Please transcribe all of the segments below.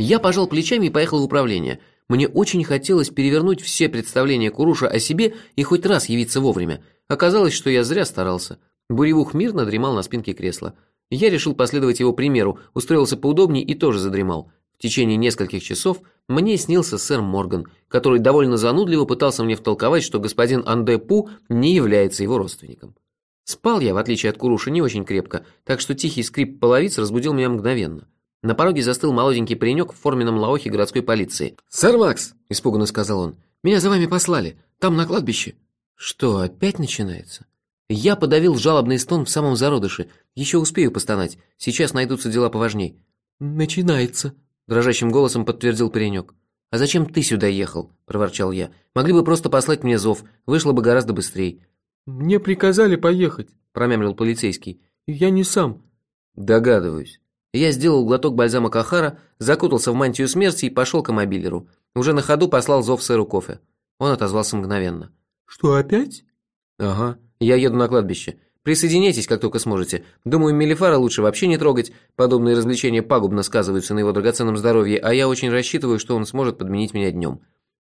Я пожал плечами и поехал в управление. Мне очень хотелось перевернуть все представления Куруша о себе и хоть раз явиться вовремя. Оказалось, что я зря старался. Буревух мирно дремал на спинке кресла. Я решил последовать его примеру, устроился поудобнее и тоже задремал. В течение нескольких часов мне снился сэр Морган, который довольно занудливо пытался мне втолковать, что господин Анде Пу не является его родственником. Спал я, в отличие от Куруша, не очень крепко, так что тихий скрип половиц разбудил меня мгновенно. На пороге застыл молоденький паренек в форменном лаохе городской полиции. «Сэр Макс!» – испуганно сказал он. «Меня за вами послали. Там, на кладбище». «Что, опять начинается?» Я подавил жалобный стон в самом зародыше. Еще успею постонать. Сейчас найдутся дела поважней. «Начинается», дрожащим голосом подтвердил паренек. «А зачем ты сюда ехал?» – проворчал я. «Могли бы просто послать мне зов, вышло бы гораздо быстрее». «Мне приказали поехать», – промямлил полицейский. «Я не сам». «Догадываюсь». Я сделал глоток бальзама Кахара, закутался в мантию смерти и пошел к мобилеру. Уже на ходу послал зов сэру кофе. Он отозвался мгновенно. «Что, опять?» «Ага, я еду на кладбище. Присоединяйтесь, как только сможете. Думаю, Мелифара лучше вообще не трогать. Подобные развлечения пагубно сказываются на его драгоценном здоровье, а я очень рассчитываю, что он сможет подменить меня днем».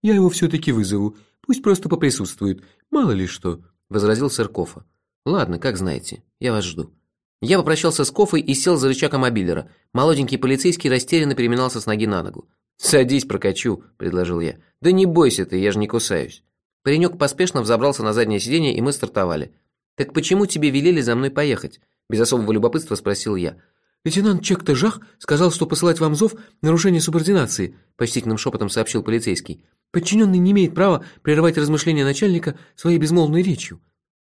«Я его все-таки вызову. Пусть просто поприсутствует. Мало ли что», – возразил сэр Кофа. «Ладно, как знаете. Я вас жду». Я попрощался с Кофой и сел за рычаг мобилера. Молоденький полицейский растерянно переминался с ноги на ногу. «Садись, прокачу», – предложил я. «Да не бойся ты, я же не кусаюсь». Паренек поспешно взобрался на заднее сиденье, и мы стартовали. «Так почему тебе велели за мной поехать?» Без особого любопытства спросил я. «Лейтенант Чек-Тажах сказал, что посылать вам зов – нарушение субординации», – почтительным шепотом сообщил полицейский. «Подчиненный не имеет права прерывать размышления начальника своей безмолвной речью».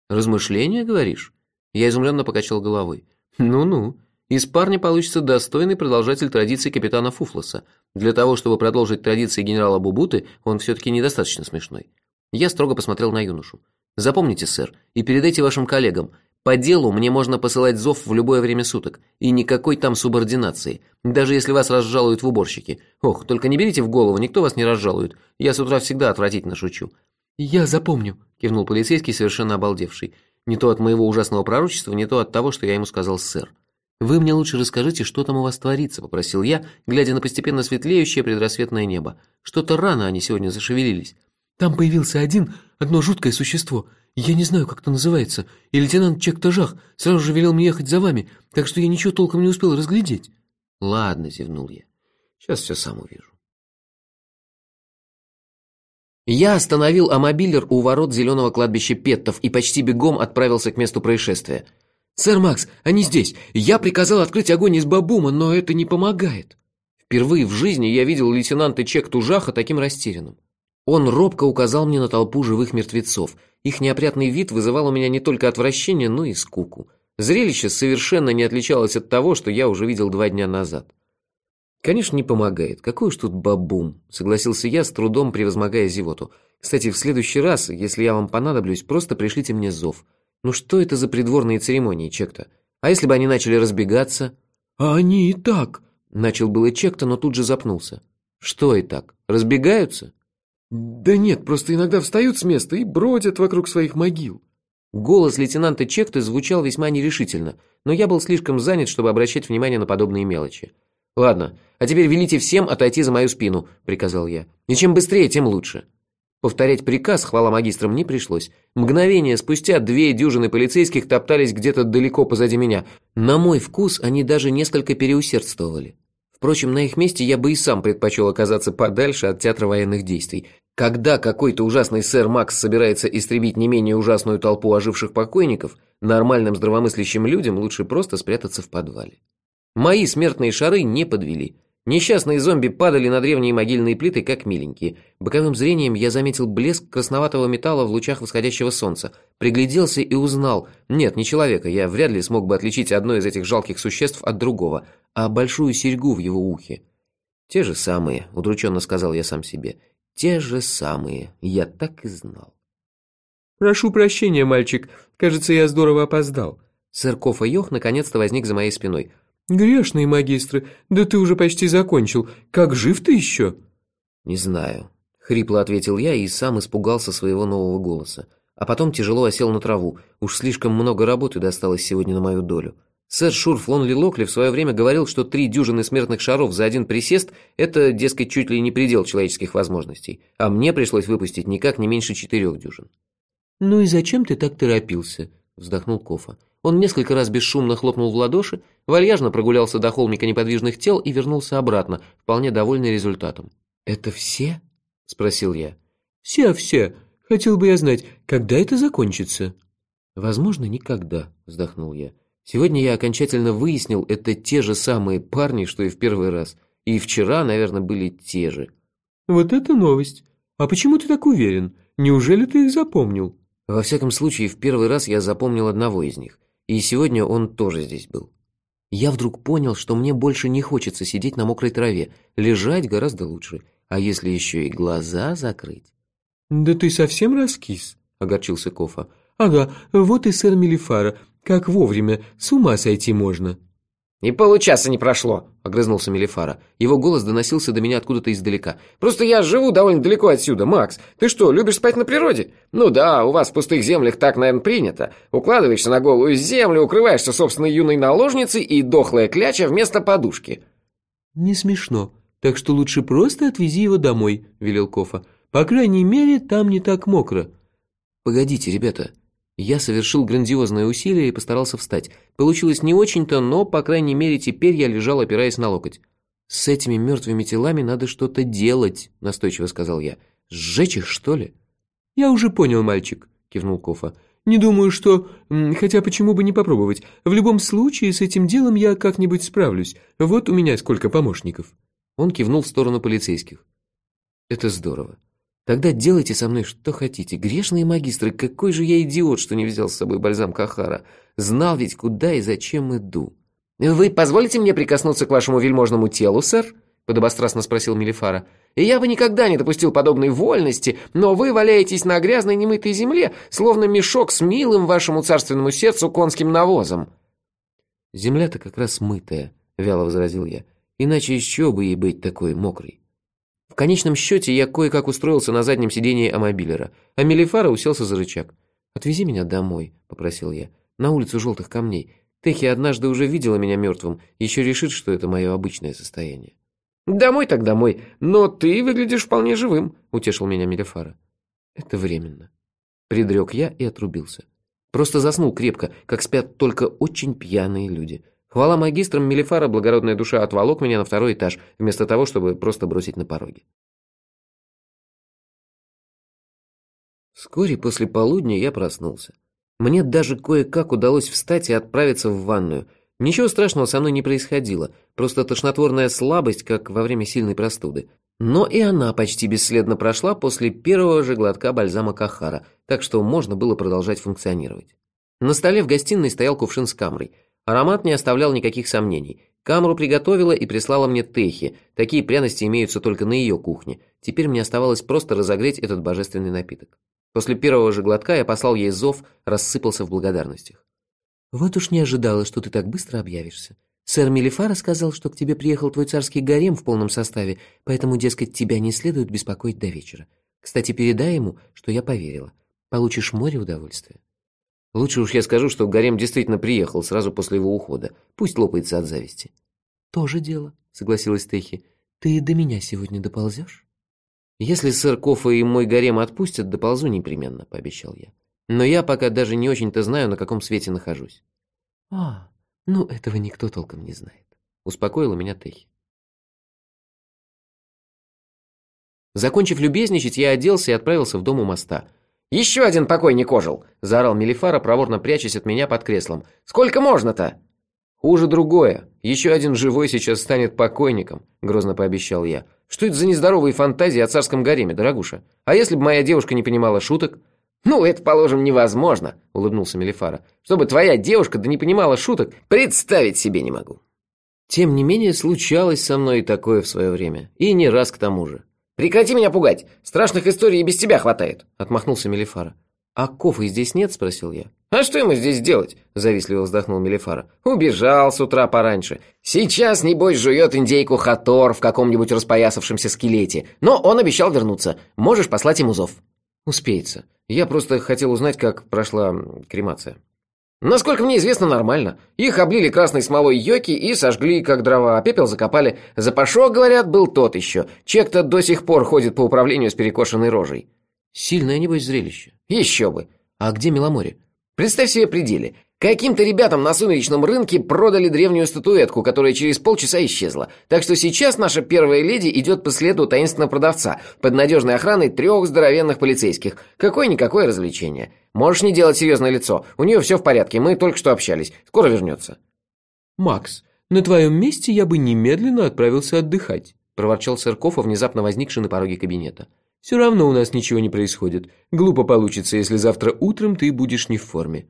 «Размышления, говоришь?» Я изумленно покачал головой. «Ну-ну, из парня получится достойный продолжатель традиций капитана Фуфлоса. Для того, чтобы продолжить традиции генерала Бубуты, он все-таки недостаточно смешной». Я строго посмотрел на юношу. Запомните, сэр, и передайте вашим коллегам. По делу мне можно посылать зов в любое время суток, и никакой там субординации, даже если вас разжалуют в уборщики. Ох, только не берите в голову, никто вас не разжалует. Я с утра всегда отвратительно шучу». «Я запомню», – кивнул полицейский, совершенно обалдевший. Не то от моего ужасного пророчества, не то от того, что я ему сказал сэр. «Вы мне лучше расскажите, что там у вас творится», – попросил я, глядя на постепенно светлеющее предрассветное небо. «Что-то рано они сегодня зашевелились». Там появился один, одно жуткое существо. Я не знаю, как это называется. И лейтенант Чек-Тажах сразу же велел мне ехать за вами, так что я ничего толком не успел разглядеть. Ладно, зевнул я. Сейчас все сам увижу. Я остановил амобилер у ворот зеленого кладбища Петтов и почти бегом отправился к месту происшествия. «Сэр Макс, они здесь! Я приказал открыть огонь из бабума, но это не помогает!» Впервые в жизни я видел лейтенанта Чек-Тужаха таким растерянным. Он робко указал мне на толпу живых мертвецов. Их неопрятный вид вызывал у меня не только отвращение, но и скуку. Зрелище совершенно не отличалось от того, что я уже видел два дня назад. «Конечно, не помогает. Какой уж тут бабум», — согласился я, с трудом превозмогая зевоту. «Кстати, в следующий раз, если я вам понадоблюсь, просто пришлите мне зов. Ну что это за придворные церемонии, Чекта? А если бы они начали разбегаться?» «А они и так», — начал было Чекта, но тут же запнулся. «Что и так? Разбегаются?» «Да нет, просто иногда встают с места и бродят вокруг своих могил». Голос лейтенанта Чекты звучал весьма нерешительно, но я был слишком занят, чтобы обращать внимание на подобные мелочи. «Ладно, а теперь велите всем отойти за мою спину», — приказал я. «И чем быстрее, тем лучше». Повторять приказ, хвала магистрам, не пришлось. Мгновение спустя две дюжины полицейских топтались где-то далеко позади меня. На мой вкус они даже несколько переусердствовали. Впрочем, на их месте я бы и сам предпочел оказаться подальше от театра военных действий. Когда какой-то ужасный сэр Макс собирается истребить не менее ужасную толпу оживших покойников, нормальным здравомыслящим людям лучше просто спрятаться в подвале. Мои смертные шары не подвели. Несчастные зомби падали на древние могильные плиты, как миленькие. Боковым зрением я заметил блеск красноватого металла в лучах восходящего солнца. Пригляделся и узнал. Нет, не человека, я вряд ли смог бы отличить одно из этих жалких существ от другого, а большую серьгу в его ухе. «Те же самые», — удрученно сказал я сам себе. Те же самые, я так и знал. «Прошу прощения, мальчик, кажется, я здорово опоздал». Сэр Кофа Йох наконец-то возник за моей спиной. «Грешные магистры, да ты уже почти закончил. Как жив ты еще?» «Не знаю», — хрипло ответил я и сам испугался своего нового голоса. А потом тяжело осел на траву. Уж слишком много работы досталось сегодня на мою долю. Сэр Шурф Лонли Локли в свое время говорил, что три дюжины смертных шаров за один присест – это, дескать, чуть ли не предел человеческих возможностей, а мне пришлось выпустить никак не меньше четырех дюжин. «Ну и зачем ты так торопился?» – вздохнул Кофа. Он несколько раз бесшумно хлопнул в ладоши, вальяжно прогулялся до холмика неподвижных тел и вернулся обратно, вполне довольный результатом. «Это все?» – спросил я. «Все-все. Хотел бы я знать, когда это закончится?» «Возможно, никогда», – вздохнул я. Сегодня я окончательно выяснил, это те же самые парни, что и в первый раз. И вчера, наверное, были те же. Вот это новость. А почему ты так уверен? Неужели ты их запомнил? Во всяком случае, в первый раз я запомнил одного из них. И сегодня он тоже здесь был. Я вдруг понял, что мне больше не хочется сидеть на мокрой траве. Лежать гораздо лучше. А если еще и глаза закрыть? «Да ты совсем раскис», — огорчился Кофа. «Ага, вот и сэр Мелифара. Как вовремя, с ума сойти можно. «И получаса не прошло», — огрызнулся Мелифара. Его голос доносился до меня откуда-то издалека. «Просто я живу довольно далеко отсюда, Макс. Ты что, любишь спать на природе? Ну да, у вас в пустых землях так, наверное, принято. Укладываешься на голую землю, укрываешься собственной юной наложницей и дохлая кляча вместо подушки». «Не смешно. Так что лучше просто отвези его домой», — велел Кофа. «По крайней мере, там не так мокро». «Погодите, ребята», я совершил грандиозное усилие и постарался встать. Получилось не очень-то, но, по крайней мере, теперь я лежал, опираясь на локоть. «С этими мертвыми телами надо что-то делать», — настойчиво сказал я. «Сжечь их, что ли?» «Я уже понял, мальчик», — кивнул Кофа. «Не думаю, что... Хотя почему бы не попробовать? В любом случае, с этим делом я как-нибудь справлюсь. Вот у меня сколько помощников». Он кивнул в сторону полицейских. «Это здорово. Тогда делайте со мной что хотите. Грешные магистры, какой же я идиот, что не взял с собой бальзам Кахара. Знал ведь, куда и зачем иду. «Вы позволите мне прикоснуться к вашему вельможному телу, сэр?» – подобострастно спросил Мелифара. «И я бы никогда не допустил подобной вольности, но вы валяетесь на грязной немытой земле, словно мешок с милым вашему царственному сердцу конским навозом». «Земля-то как раз мытая», – вяло возразил я. «Иначе еще бы ей быть такой мокрой». В конечном счете я кое-как устроился на заднем сидении амобилера, а Мелифара уселся за рычаг. «Отвези меня домой», — попросил я, — «на улицу желтых камней. Техи однажды уже видела меня мертвым, еще решит, что это мое обычное состояние». «Домой так домой, но ты выглядишь вполне живым», — утешил меня Мелифара. «Это временно», — предрек я и отрубился. Просто заснул крепко, как спят только очень пьяные люди — Хвала магистрам Мелифара, благородная душа отволок меня на второй этаж, вместо того, чтобы просто бросить на пороге. Вскоре после полудня я проснулся. Мне даже кое-как удалось встать и отправиться в ванную. Ничего страшного со мной не происходило, просто тошнотворная слабость, как во время сильной простуды. Но и она почти бесследно прошла после первого же глотка бальзама Кахара, так что можно было продолжать функционировать. На столе в гостиной стоял кувшин с камрой – Аромат не оставлял никаких сомнений. Камру приготовила и прислала мне техи. Такие пряности имеются только на ее кухне. Теперь мне оставалось просто разогреть этот божественный напиток. После первого же глотка я послал ей зов, рассыпался в благодарностях. «Вот уж не ожидала, что ты так быстро объявишься. Сэр Мелифара сказал, что к тебе приехал твой царский гарем в полном составе, поэтому, дескать, тебя не следует беспокоить до вечера. Кстати, передай ему, что я поверила. Получишь море удовольствия». Лучше уж я скажу, что Гарем действительно приехал сразу после его ухода. Пусть лопается от зависти. «Тоже дело», — согласилась Техи. «Ты до меня сегодня доползешь?» «Если сэр Кофа и мой Гарем отпустят, доползу непременно», — пообещал я. «Но я пока даже не очень-то знаю, на каком свете нахожусь». «А, ну этого никто толком не знает», — успокоила меня Техи. Закончив любезничать, я оделся и отправился в дом у моста — «Еще один покойник ожил!» – заорал Мелифара, проворно прячась от меня под креслом. «Сколько можно-то?» «Хуже другое. Еще один живой сейчас станет покойником», – грозно пообещал я. «Что это за нездоровые фантазии о царском гареме, дорогуша? А если бы моя девушка не понимала шуток?» «Ну, это, положим, невозможно», – улыбнулся Мелифара. «Чтобы твоя девушка да не понимала шуток, представить себе не могу». Тем не менее, случалось со мной и такое в свое время. И не раз к тому же. «Прекрати меня пугать! Страшных историй и без тебя хватает!» — отмахнулся Мелифара. «А Кофы здесь нет?» — спросил я. «А что ему здесь делать?» — завистливо вздохнул Мелифара. «Убежал с утра пораньше. Сейчас, небось, жует индейку Хатор в каком-нибудь распоясавшемся скелете. Но он обещал вернуться. Можешь послать ему зов». «Успеется. Я просто хотел узнать, как прошла кремация». Насколько мне известно, нормально. Их облили красной смолой йоки и сожгли, как дрова, а пепел закопали. Запашок, говорят, был тот еще. Чек-то до сих пор ходит по управлению с перекошенной рожей. Сильное, небось, зрелище. Еще бы. А где Меломори? Представь себе пределе. Каким-то ребятам на сумеречном рынке продали древнюю статуэтку, которая через полчаса исчезла. Так что сейчас наша первая леди идет по следу таинственного продавца под надежной охраной трех здоровенных полицейских. Какое-никакое развлечение. Можешь не делать серьезное лицо. У нее все в порядке, мы только что общались. Скоро вернется. «Макс, на твоем месте я бы немедленно отправился отдыхать», проворчал Сырков, внезапно возникший на пороге кабинета. «Все равно у нас ничего не происходит. Глупо получится, если завтра утром ты будешь не в форме».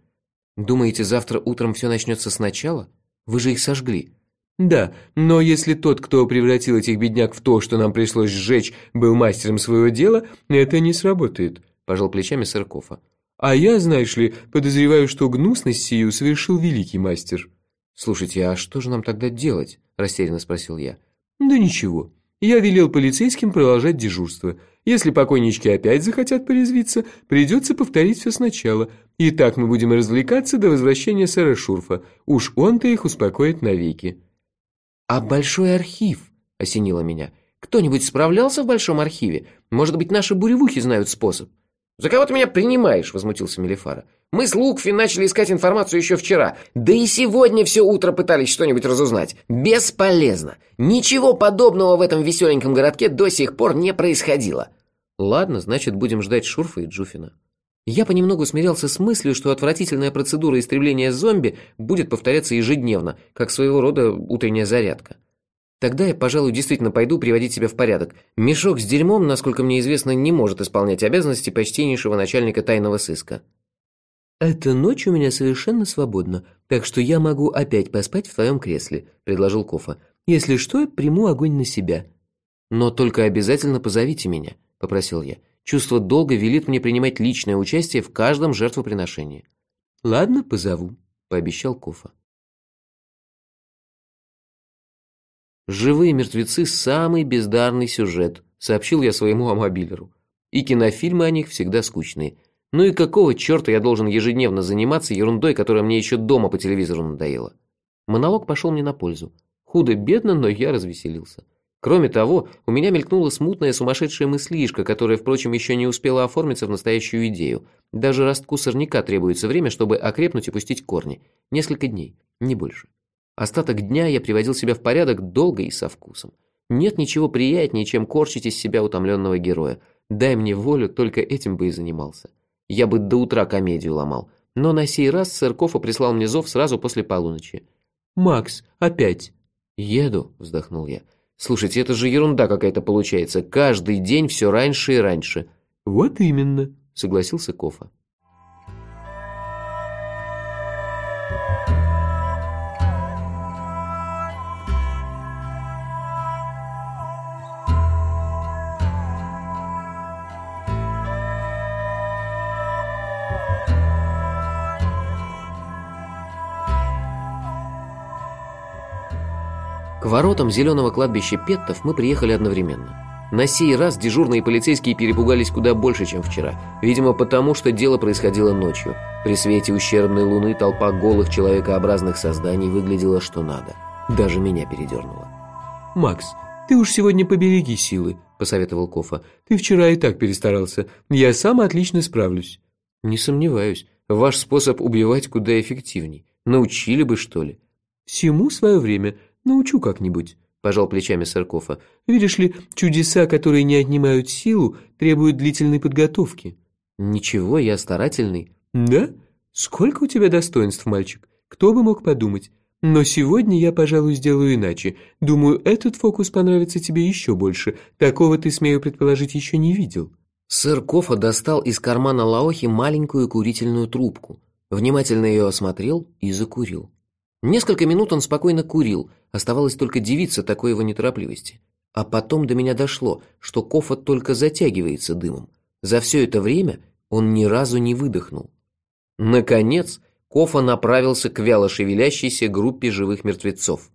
Думаете, завтра утром все начнется сначала? Вы же их сожгли. Да, но если тот, кто превратил этих бедняк в то, что нам пришлось сжечь, был мастером своего дела, это не сработает, пожал плечами Сыркова. А я, знаешь ли, подозреваю, что гнусность сию совершил великий мастер. Слушайте, а что же нам тогда делать? растерянно спросил я. Да ничего. Я велел полицейским продолжать дежурство. Если покойнички опять захотят порезвиться, придется повторить все сначала. И так мы будем развлекаться до возвращения сэра Шурфа. Уж он-то их успокоит навеки». «А большой архив?» – осенило меня. «Кто-нибудь справлялся в большом архиве? Может быть, наши буревухи знают способ?» «За кого ты меня принимаешь?» – возмутился Мелифара. «Мы с Лукфи начали искать информацию еще вчера. Да и сегодня все утро пытались что-нибудь разузнать. Бесполезно. Ничего подобного в этом веселеньком городке до сих пор не происходило». «Ладно, значит, будем ждать Шурфа и Джуфина». Я понемногу смирялся с мыслью, что отвратительная процедура истребления зомби будет повторяться ежедневно, как своего рода утренняя зарядка. Тогда я, пожалуй, действительно пойду приводить себя в порядок. Мешок с дерьмом, насколько мне известно, не может исполнять обязанности почтеннейшего начальника тайного сыска. «Эта ночь у меня совершенно свободна, так что я могу опять поспать в твоем кресле», – предложил Кофа. «Если что, приму огонь на себя». «Но только обязательно позовите меня», – попросил я. «Чувство долга велит мне принимать личное участие в каждом жертвоприношении». «Ладно, позову», – пообещал Кофа. «Живые мертвецы – самый бездарный сюжет», – сообщил я своему амобилеру. «И кинофильмы о них всегда скучные. Ну и какого черта я должен ежедневно заниматься ерундой, которая мне еще дома по телевизору надоела?» Монолог пошел мне на пользу. Худо-бедно, но я развеселился. Кроме того, у меня мелькнула смутная сумасшедшая мыслишка, которая, впрочем, еще не успела оформиться в настоящую идею. Даже ростку сорняка требуется время, чтобы окрепнуть и пустить корни. Несколько дней, не больше. Остаток дня я приводил себя в порядок долго и со вкусом. Нет ничего приятнее, чем корчить из себя утомленного героя. Дай мне волю, только этим бы и занимался. Я бы до утра комедию ломал. Но на сей раз Сыркова прислал мне зов сразу после полуночи. «Макс, опять?» «Еду», — вздохнул я. «Слушайте, это же ерунда какая-то получается. Каждый день все раньше и раньше». «Вот именно», — согласился Кофа. Воротам зеленого кладбища Петтов мы приехали одновременно. На сей раз дежурные полицейские перепугались куда больше, чем вчера. Видимо, потому что дело происходило ночью. При свете ущербной луны толпа голых человекообразных созданий выглядела что надо. Даже меня передернуло. «Макс, ты уж сегодня побереги силы», – посоветовал Кофа. «Ты вчера и так перестарался. Я сам отлично справлюсь». «Не сомневаюсь. Ваш способ убивать куда эффективней. Научили бы, что ли?» «Всему свое время. Научу как-нибудь», – пожал плечами Саркофа. «Видишь ли, чудеса, которые не отнимают силу, требуют длительной подготовки». «Ничего, я старательный». «Да? Сколько у тебя достоинств, мальчик? Кто бы мог подумать? Но сегодня я, пожалуй, сделаю иначе. Думаю, этот фокус понравится тебе еще больше. Такого ты, смею предположить, еще не видел». Сэр Кофа достал из кармана Лаохи маленькую курительную трубку, внимательно ее осмотрел и закурил. Несколько минут он спокойно курил, оставалось только дивиться такой его неторопливости. А потом до меня дошло, что Кофа только затягивается дымом. За все это время он ни разу не выдохнул. Наконец, Кофа направился к вяло шевелящейся группе живых мертвецов.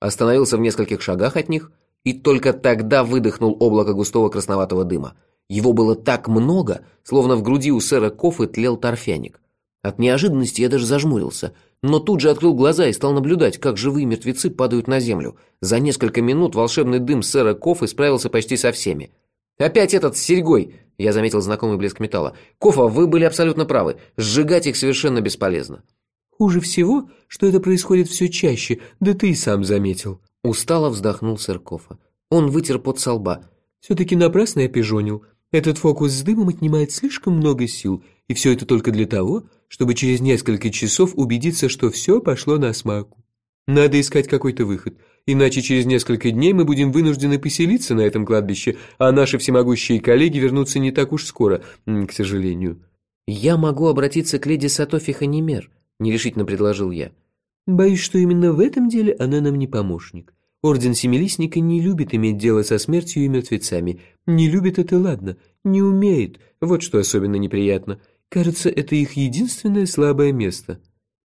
Остановился в нескольких шагах от них и только тогда выдохнул облако густого красноватого дыма. Его было так много, словно в груди у сэра Кофы тлел торфяник. От неожиданности я даже зажмурился, но тут же открыл глаза и стал наблюдать, как живые мертвецы падают на землю. За несколько минут волшебный дым сэра Кофы справился почти со всеми. «Опять этот с серьгой!» – я заметил знакомый блеск металла. «Кофа, вы были абсолютно правы. Сжигать их совершенно бесполезно». «Хуже всего, что это происходит все чаще, да ты и сам заметил». Устало вздохнул сэр Кофа. Он вытер пот со лба. «Все-таки напрасно я пижонил. Этот фокус с дымом отнимает слишком много сил, и все это только для того, чтобы через несколько часов убедиться, что все пошло на смаку. Надо искать какой-то выход, иначе через несколько дней мы будем вынуждены поселиться на этом кладбище, а наши всемогущие коллеги вернутся не так уж скоро, к сожалению». «Я могу обратиться к леди Сатофи Ханимер», – нерешительно предложил я. «Боюсь, что именно в этом деле она нам не помощник. Орден Семилистника не любит иметь дело со смертью и мертвецами. Не любит это ладно, не умеет, вот что особенно неприятно. Кажется, это их единственное слабое место».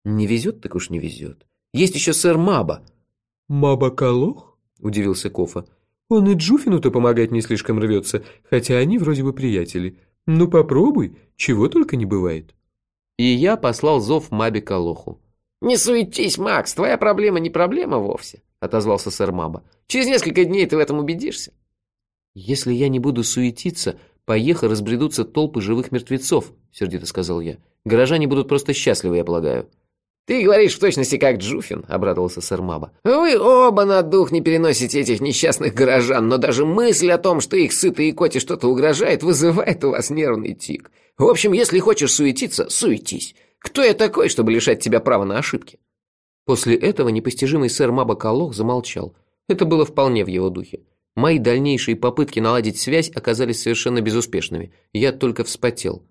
«Не везет, так уж не везет. Есть еще сэр Маба». «Маба Калох?» – удивился Кофа. «Он и Джуфину-то помогать не слишком рвется, хотя они вроде бы приятели. Ну попробуй, чего только не бывает». И я послал зов Мабе Калоху. «Не суетись, Макс, твоя проблема не проблема вовсе», — отозвался сэр Маба. «Через несколько дней ты в этом убедишься». «Если я не буду суетиться, поеха разбредутся толпы живых мертвецов», — сердито сказал я. «Горожане будут просто счастливы, я полагаю». «Ты говоришь в точности как Джуфин», — обрадовался сэр Маба. «Вы оба на дух не переносите этих несчастных горожан, но даже мысль о том, что их сытой и коте что-то угрожает, вызывает у вас нервный тик. В общем, если хочешь суетиться, суетись. Кто я такой, чтобы лишать тебя права на ошибки?» После этого непостижимый сэр Маба Калох замолчал. Это было вполне в его духе. Мои дальнейшие попытки наладить связь оказались совершенно безуспешными. Я только вспотел.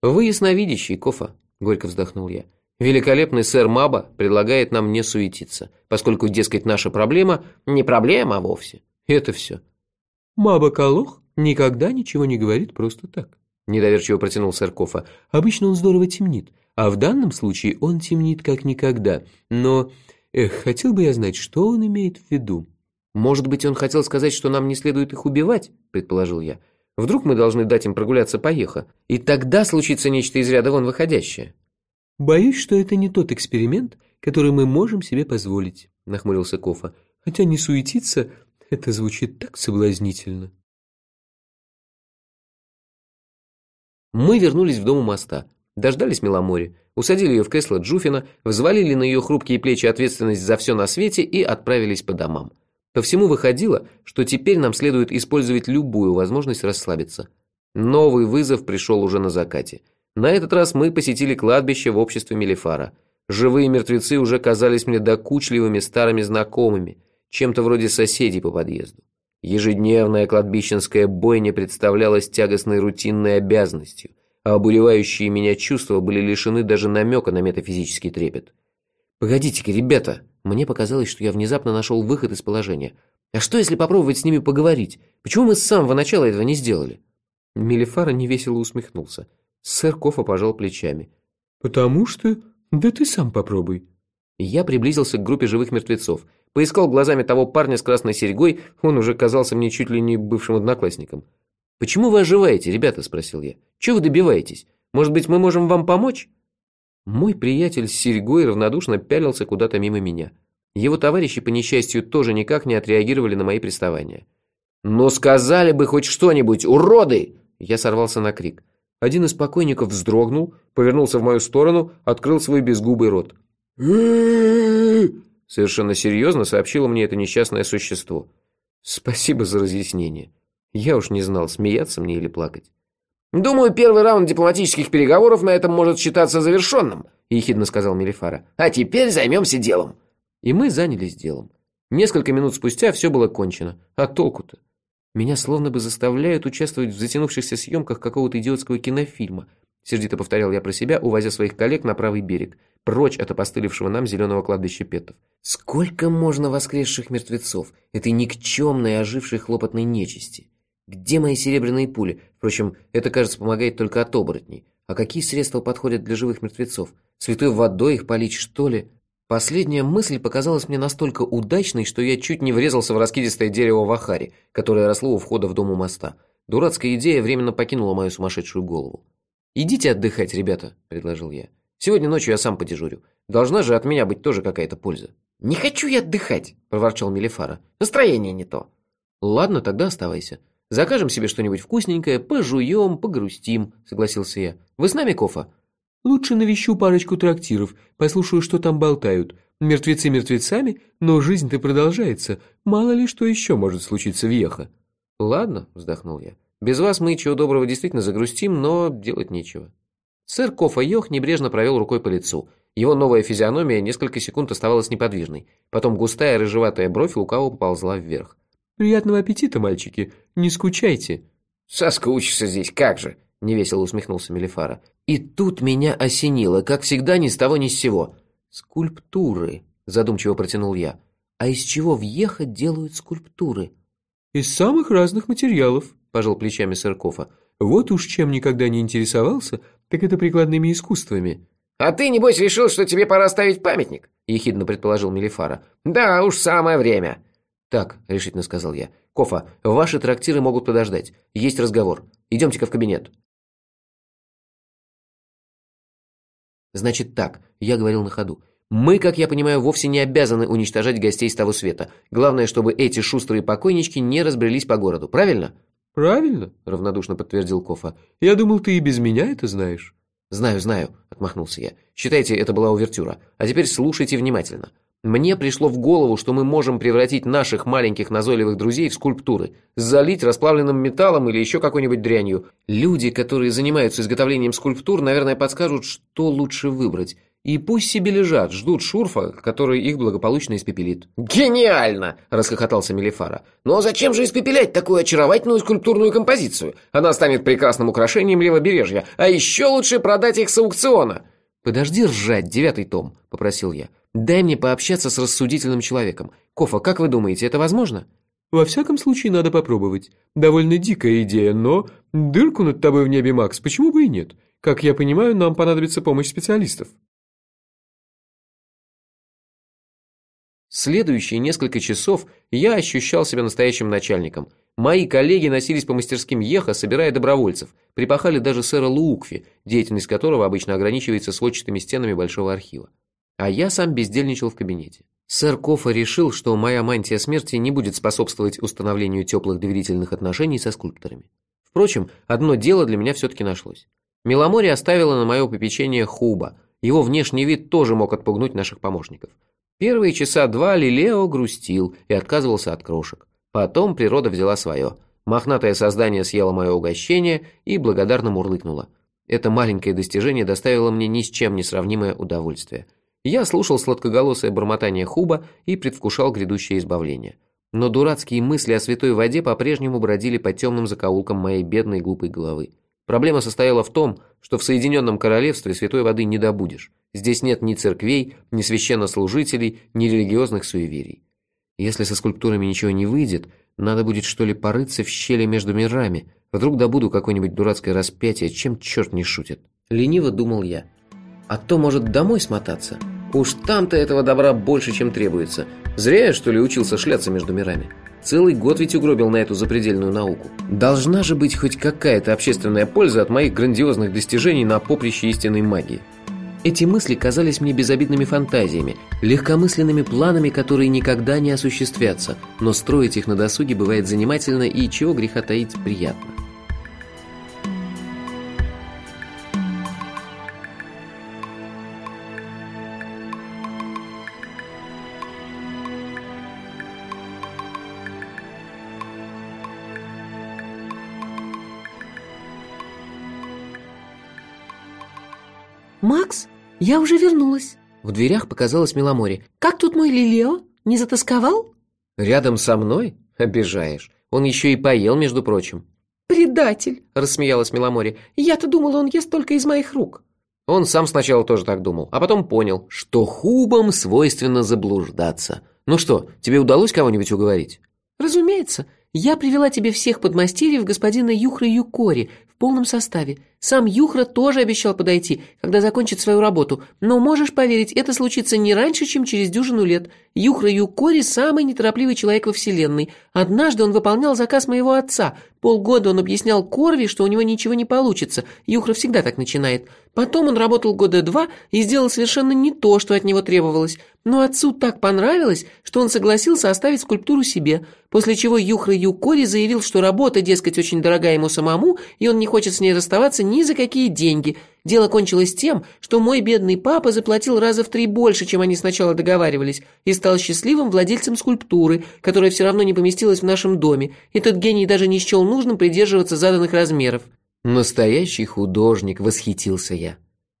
«Вы ясновидящий, Кофа», — горько вздохнул я. Великолепный сэр Маба предлагает нам не суетиться, поскольку, дескать, наша проблема не проблема вовсе. Это все. Маба Калох никогда ничего не говорит просто так. Недоверчиво протянул сэр Кофа. Обычно он здорово темнит, а в данном случае он темнит как никогда. Но, эх, хотел бы я знать, что он имеет в виду. Может быть, он хотел сказать, что нам не следует их убивать, предположил я. Вдруг мы должны дать им прогуляться поеха, и тогда случится нечто из ряда вон выходящее. «Боюсь, что это не тот эксперимент, который мы можем себе позволить», – нахмурился Кофа. «Хотя не суетиться – это звучит так соблазнительно». Мы вернулись в дом у моста, дождались Меломори, усадили ее в кресло Джуфина, взвалили на ее хрупкие плечи ответственность за все на свете и отправились по домам. По всему выходило, что теперь нам следует использовать любую возможность расслабиться. Новый вызов пришел уже на закате – на этот раз мы посетили кладбище в обществе Мелифара. Живые мертвецы уже казались мне докучливыми старыми знакомыми, чем-то вроде соседей по подъезду. Ежедневная кладбищенская бойня представлялась тягостной рутинной обязанностью, а обуревающие меня чувства были лишены даже намека на метафизический трепет. «Погодите-ка, ребята!» Мне показалось, что я внезапно нашел выход из положения. «А что, если попробовать с ними поговорить? Почему мы с самого начала этого не сделали?» Мелифара невесело усмехнулся. Сэр Кофа пожал плечами. «Потому что... Да ты сам попробуй». Я приблизился к группе живых мертвецов. Поискал глазами того парня с красной серьгой, он уже казался мне чуть ли не бывшим одноклассником. «Почему вы оживаете, ребята?» – спросил я. «Чего вы добиваетесь? Может быть, мы можем вам помочь?» Мой приятель с серьгой равнодушно пялился куда-то мимо меня. Его товарищи, по несчастью, тоже никак не отреагировали на мои приставания. «Ну сказали бы хоть что-нибудь, уроды!» Я сорвался на крик. Один из покойников вздрогнул, повернулся в мою сторону, открыл свой безгубый рот. Совершенно серьезно сообщило мне это несчастное существо. Спасибо за разъяснение. Я уж не знал, смеяться мне или плакать. «Думаю, первый раунд дипломатических переговоров на этом может считаться завершенным», ехидно сказал Мелифара. «А теперь займемся делом». И мы занялись делом. Несколько минут спустя все было кончено. А толку-то? Меня словно бы заставляют участвовать в затянувшихся съемках какого-то идиотского кинофильма. Сердито повторял я про себя, увозя своих коллег на правый берег, прочь от опостылевшего нам зеленого кладбища петов. Сколько можно воскресших мертвецов, этой никчемной, ожившей хлопотной нечисти? Где мои серебряные пули? Впрочем, это, кажется, помогает только от оборотней. А какие средства подходят для живых мертвецов? Святой водой их полить, что ли? Последняя мысль показалась мне настолько удачной, что я чуть не врезался в раскидистое дерево в Ахаре, которое росло у входа в дом у моста. Дурацкая идея временно покинула мою сумасшедшую голову. «Идите отдыхать, ребята», — предложил я. Сегодня ночью я сам подежурю. Должна же от меня быть тоже какая-то польза». «Не хочу я отдыхать», – проворчал Мелифара. «Настроение не то». «Ладно, тогда оставайся. Закажем себе что-нибудь вкусненькое, пожуем, погрустим», – согласился я. «Вы с нами, Кофа?» «Лучше навещу парочку трактиров, послушаю, что там болтают. Мертвецы мертвецами, но жизнь-то продолжается. Мало ли что еще может случиться в Еха». «Ладно», – вздохнул я. «Без вас мы, чего доброго, действительно загрустим, но делать нечего». Сэр Кофа Йох небрежно провел рукой по лицу. Его новая физиономия несколько секунд оставалась неподвижной. Потом густая рыжеватая бровь лукаво поползла вверх. «Приятного аппетита, мальчики! Не скучайте!» «Соскучишься здесь, как же!» – невесело усмехнулся Мелифара. «И тут меня осенило, как всегда, ни с того ни с сего. Скульптуры!» – задумчиво протянул я. «А из чего въехать делают скульптуры?» «Из самых разных материалов», – пожал плечами сэр Кофа. «Вот уж чем никогда не интересовался, так это прикладными искусствами». «А ты, небось, решил, что тебе пора ставить памятник?» – ехидно предположил Мелифара. «Да уж, самое время». «Так», – решительно сказал я. «Кофа, ваши трактиры могут подождать. Есть разговор. Идемте-ка в кабинет». «Значит так», – я говорил на ходу. «Мы, как я понимаю, вовсе не обязаны уничтожать гостей с того света. Главное, чтобы эти шустрые покойнички не разбрелись по городу. Правильно?» «Правильно», – равнодушно подтвердил Кофа. «Я думал, ты и без меня это знаешь». «Знаю, знаю», – отмахнулся я. «Считайте, это была увертюра. А теперь слушайте внимательно. Мне пришло в голову, что мы можем превратить наших маленьких назойливых друзей в скульптуры, залить расплавленным металлом или еще какой-нибудь дрянью. Люди, которые занимаются изготовлением скульптур, наверное, подскажут, что лучше выбрать. И пусть себе лежат, ждут шурфа, который их благополучно испепелит». «Гениально!» – расхохотался Мелифара. «Но зачем же испепелять такую очаровательную скульптурную композицию? Она станет прекрасным украшением левобережья, а еще лучше продать их с аукциона!» «Подожди ржать, девятый том», – попросил я. Дай мне пообщаться с рассудительным человеком. Кофа, как вы думаете, это возможно? Во всяком случае, надо попробовать. Довольно дикая идея, но дырку над тобой в небе, Макс, почему бы и нет? Как я понимаю, нам понадобится помощь специалистов. Следующие несколько часов я ощущал себя настоящим начальником. Мои коллеги носились по мастерским Еха, собирая добровольцев, припахали даже сэра Луукви, деятельность которого обычно ограничивается сводчатыми стенами большого архива. А я сам бездельничал в кабинете. Сэр Кофа решил, что моя мантия смерти не будет способствовать установлению теплых доверительных отношений со скульпторами. Впрочем, одно дело для меня все-таки нашлось. Меломори оставила на мое попечение Хуба. Его внешний вид тоже мог отпугнуть наших помощников. Первые часа два Лилео грустил и отказывался от крошек. Потом природа взяла свое. Мохнатое создание съело мое угощение и благодарно мурлыкнуло. Это маленькое достижение доставило мне ни с чем не сравнимое удовольствие – я слушал сладкоголосое бормотание Хуба и предвкушал грядущее избавление. Но дурацкие мысли о святой воде по-прежнему бродили по темным закоулкам моей бедной глупой головы. Проблема состояла в том, что в Соединенном Королевстве святой воды не добудешь. Здесь нет ни церквей, ни священнослужителей, ни религиозных суеверий. Если со скульптурами ничего не выйдет, надо будет что ли порыться в щели между мирами. Вдруг добуду какое-нибудь дурацкое распятие, чем черт не шутит. Лениво думал я. А то может домой смотаться. Уж там-то этого добра больше, чем требуется. Зря я, что ли, учился шляться между мирами. Целый год ведь угробил на эту запредельную науку. Должна же быть хоть какая-то общественная польза от моих грандиозных достижений на поприще истинной магии. Эти мысли казались мне безобидными фантазиями, легкомысленными планами, которые никогда не осуществятся, но строить их на досуге бывает занимательно и, чего греха таить, приятно. Я уже вернулась». В дверях показалась Меломори. «Как тут мой Лилио? Не затасковал?» «Рядом со мной? Обижаешь. Он еще и поел, между прочим». «Предатель!» – рассмеялась Меломори. «Я-то думала, он ест только из моих рук». Он сам сначала тоже так думал, а потом понял, что хубам свойственно заблуждаться. Ну что, тебе удалось кого-нибудь уговорить? Разумеется. Я привела тебе всех подмастерьев господина Юхры Юкори в полном составе. Сам Юхра тоже обещал подойти, когда закончит свою работу. Но можешь поверить, это случится не раньше, чем через дюжину лет. Юхра Юкори – самый неторопливый человек во Вселенной. Однажды он выполнял заказ моего отца. Полгода он объяснял Корви, что у него ничего не получится. Юхра всегда так начинает. Потом он работал года два и сделал совершенно не то, что от него требовалось. Но отцу так понравилось, что он согласился оставить скульптуру себе, после чего Юхра Юкори заявил, что работа, дескать, очень дорогая ему самому, и он не хочет с ней расставаться за какие деньги. Дело кончилось тем, что мой бедный папа заплатил раза в три больше, чем они сначала договаривались, и стал счастливым владельцем скульптуры, которая все равно не поместилась в нашем доме. Этот гений даже не счел нужным придерживаться заданных размеров. Настоящий художник, восхитился я.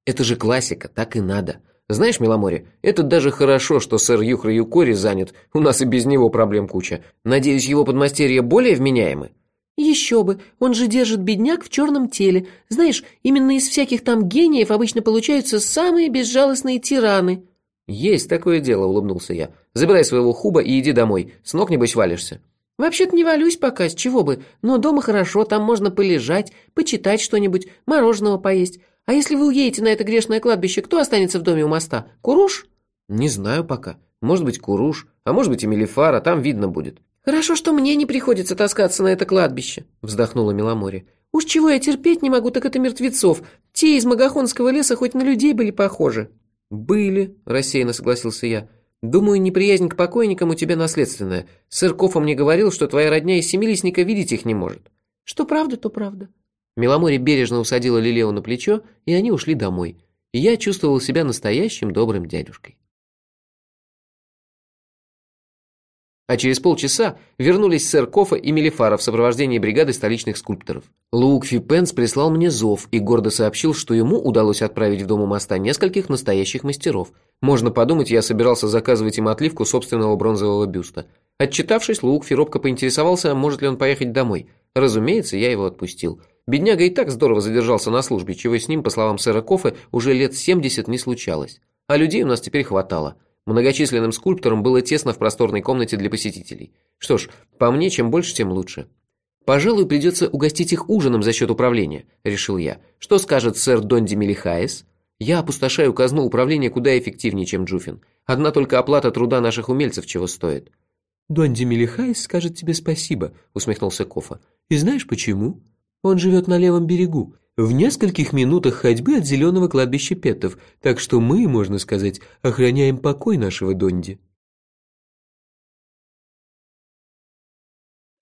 Это же классика, так и надо. Знаешь, Миломори, это даже хорошо, что сэр Юхра Юкори занят. У нас и без него проблем куча. Надеюсь, его подмастерья более вменяемы? Еще бы, он же держит бедняк в черном теле. Знаешь, именно из всяких там гениев обычно получаются самые безжалостные тираны. Есть такое дело, улыбнулся я. Забирай своего хуба и иди домой. С ног, небось, валишься. Вообще-то не валюсь пока, с чего бы. Но дома хорошо, там можно полежать, почитать что-нибудь, мороженого поесть. А если вы уедете на это грешное кладбище, кто останется в доме у моста? Куруш? Не знаю пока. Может быть, Куруш, а может быть и Мелифара, там видно будет. Хорошо, что мне не приходится таскаться на это кладбище, вздохнула Миломори. Уж чего я терпеть не могу, так это мертвецов. Те из Магахонского леса хоть на людей были похожи. Были, рассеянно согласился я. Думаю, неприязнь к покойникам у тебя наследственная. Сэр Кофа мне говорил, что твоя родня из семилистника видеть их не может. Что правда, то правда. Меломори бережно усадила Лилео на плечо, и они ушли домой. И я чувствовал себя настоящим добрым дядюшкой. А через полчаса вернулись сэр Кофа и Мелифара в сопровождении бригады столичных скульпторов. Лук Фипенс прислал мне зов и гордо сообщил, что ему удалось отправить в дом у моста нескольких настоящих мастеров. Можно подумать, я собирался заказывать им отливку собственного бронзового бюста. Отчитавшись, Лук робко поинтересовался, может ли он поехать домой. Разумеется, я его отпустил. Бедняга и так здорово задержался на службе, чего с ним, по словам сэра Кофе, уже лет 70 не случалось. А людей у нас теперь хватало. Многочисленным скульпторам было тесно в просторной комнате для посетителей. Что ж, по мне, чем больше, тем лучше. «Пожалуй, придется угостить их ужином за счет управления», – решил я. «Что скажет сэр Донди Мелихаес?» «Я опустошаю казну управления куда эффективнее, чем Джуфин. Одна только оплата труда наших умельцев чего стоит». «Донди Мелихаес скажет тебе спасибо», – усмехнулся Кофа. «И знаешь почему?» Он живет на левом берегу, в нескольких минутах ходьбы от зеленого кладбища Петтов, так что мы, можно сказать, охраняем покой нашего Донди.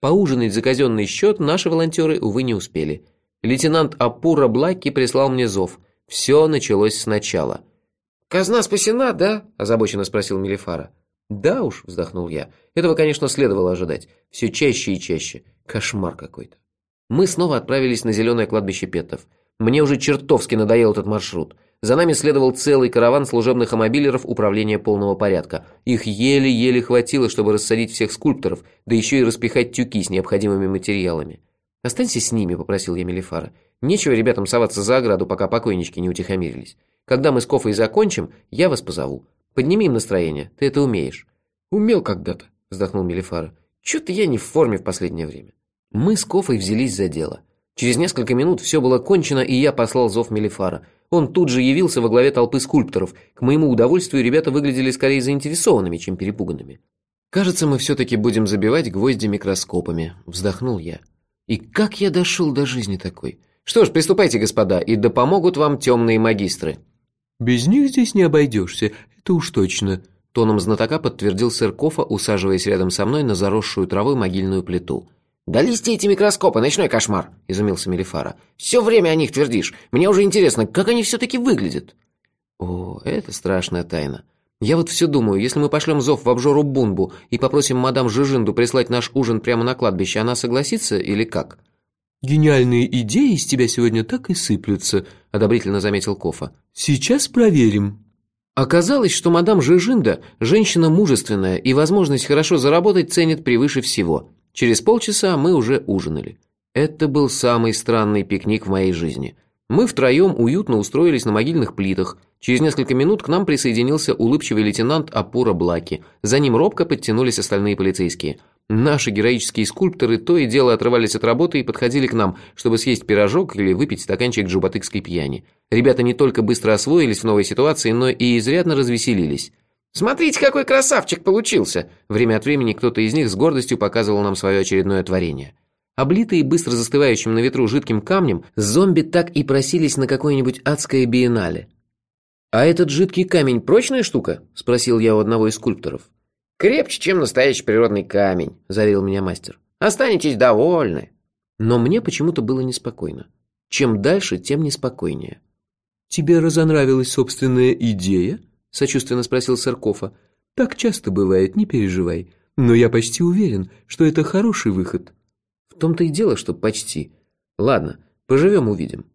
Поужинать за казенный счет наши волонтеры, увы, не успели. Лейтенант Апура Блаки прислал мне зов. Все началось сначала. «Казна спасена, да?» – озабоченно спросил Мелифара. «Да уж», – вздохнул я. «Этого, конечно, следовало ожидать. Все чаще и чаще. Кошмар какой-то». Мы снова отправились на зеленое кладбище Петтов. Мне уже чертовски надоел этот маршрут. За нами следовал целый караван служебных амобилеров управления полного порядка. Их еле-еле хватило, чтобы рассадить всех скульпторов, да еще и распихать тюки с необходимыми материалами. «Останься с ними», — попросил я Мелифара. «Нечего ребятам соваться за ограду, пока покойнички не утихомирились. Когда мы с Кофой закончим, я вас позову. Подними им настроение, ты это умеешь». «Умел когда-то», — вздохнул Мелифара. «Чё-то я не в форме в последнее время». Мы с Кофой взялись за дело. Через несколько минут все было кончено, и я послал зов Мелифара. Он тут же явился во главе толпы скульпторов. К моему удовольствию ребята выглядели скорее заинтересованными, чем перепуганными. «Кажется, мы все-таки будем забивать гвозди микроскопами», – вздохнул я. «И как я дошел до жизни такой? Что ж, приступайте, господа, и да помогут вам темные магистры». «Без них здесь не обойдешься, это уж точно», – тоном знатока подтвердил сэр Кофа, усаживаясь рядом со мной на заросшую травой могильную плиту – «Дались тебе эти микроскопы, ночной кошмар!» – изумился Мелифара. «Все время о них твердишь. Мне уже интересно, как они все-таки выглядят?» «О, это страшная тайна. Я вот все думаю, если мы пошлем зов в обжору Бунбу и попросим мадам Жижинду прислать наш ужин прямо на кладбище, она согласится или как?» «Гениальные идеи из тебя сегодня так и сыплются», – одобрительно заметил Кофа. «Сейчас проверим». Оказалось, что мадам Жижинда – женщина мужественная и возможность хорошо заработать ценит превыше всего – Через полчаса мы уже ужинали. Это был самый странный пикник в моей жизни. Мы втроем уютно устроились на могильных плитах. Через несколько минут к нам присоединился улыбчивый лейтенант Апура Блаки. За ним робко подтянулись остальные полицейские. Наши героические скульпторы то и дело отрывались от работы и подходили к нам, чтобы съесть пирожок или выпить стаканчик джубатыкской пьяни. Ребята не только быстро освоились в новой ситуации, но и изрядно развеселились. «Смотрите, какой красавчик получился!» Время от времени кто-то из них с гордостью показывал нам свое очередное творение. Облитые быстро застывающим на ветру жидким камнем, зомби так и просились на какое-нибудь адское биеннале. «А этот жидкий камень прочная штука?» – спросил я у одного из скульпторов. «Крепче, чем настоящий природный камень», – заверил меня мастер. «Останетесь довольны». Но мне почему-то было неспокойно. Чем дальше, тем неспокойнее. «Тебе разонравилась собственная идея?» – сочувственно спросил Саркофа. «Так часто бывает, не переживай. Но я почти уверен, что это хороший выход». В том-то и дело, что почти. Ладно, поживем увидим.